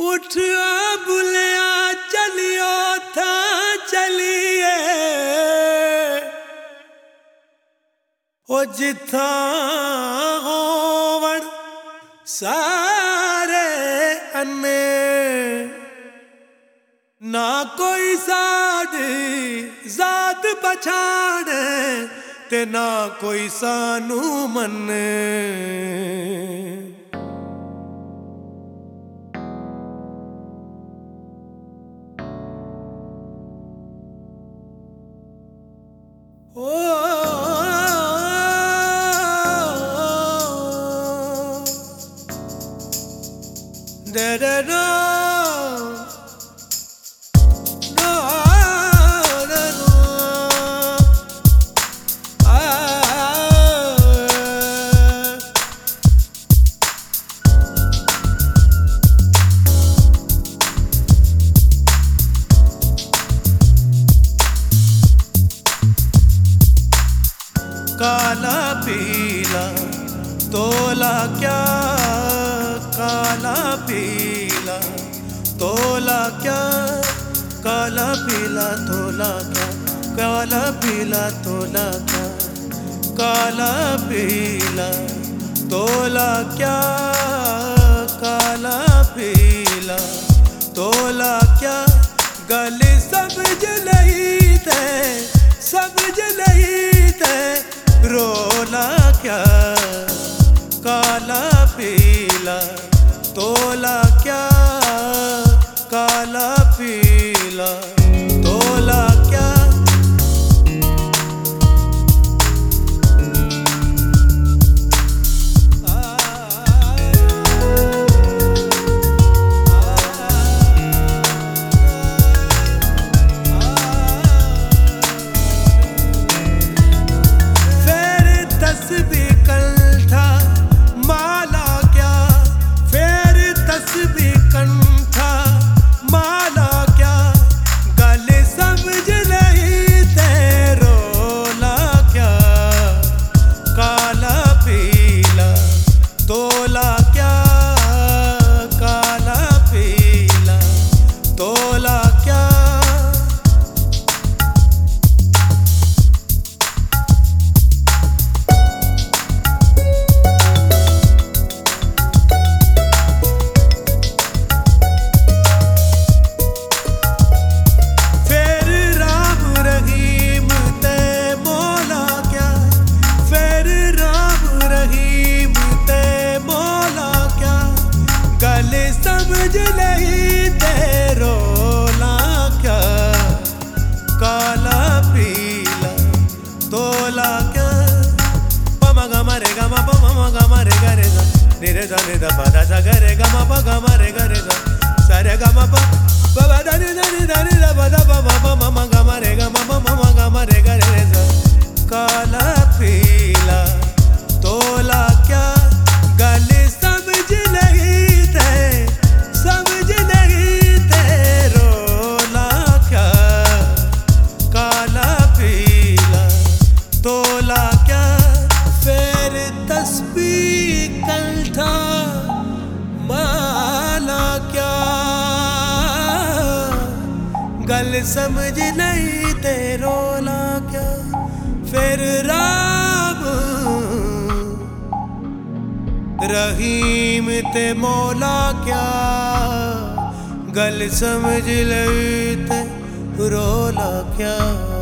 उठ बुलिया चलियो था, चलिए। ओ जिथा होवण, सारे अन्ने। ना कोई साड़ी जात पछाण ते ना कोई सानू मन्ने। da da काला पीला तोला क्या काला पीला, तोला क्या? काला पीला, तोला क्या? काला पीला, तोला क्या? काला पीला, तोला क्या? काला पीला, तोला क्या? गले सब जल da ne da ba समझ नहीं ते रोना क्या? फिर राम। रहीम ते मौला क्या? गल समझ लई ते रोला क्या?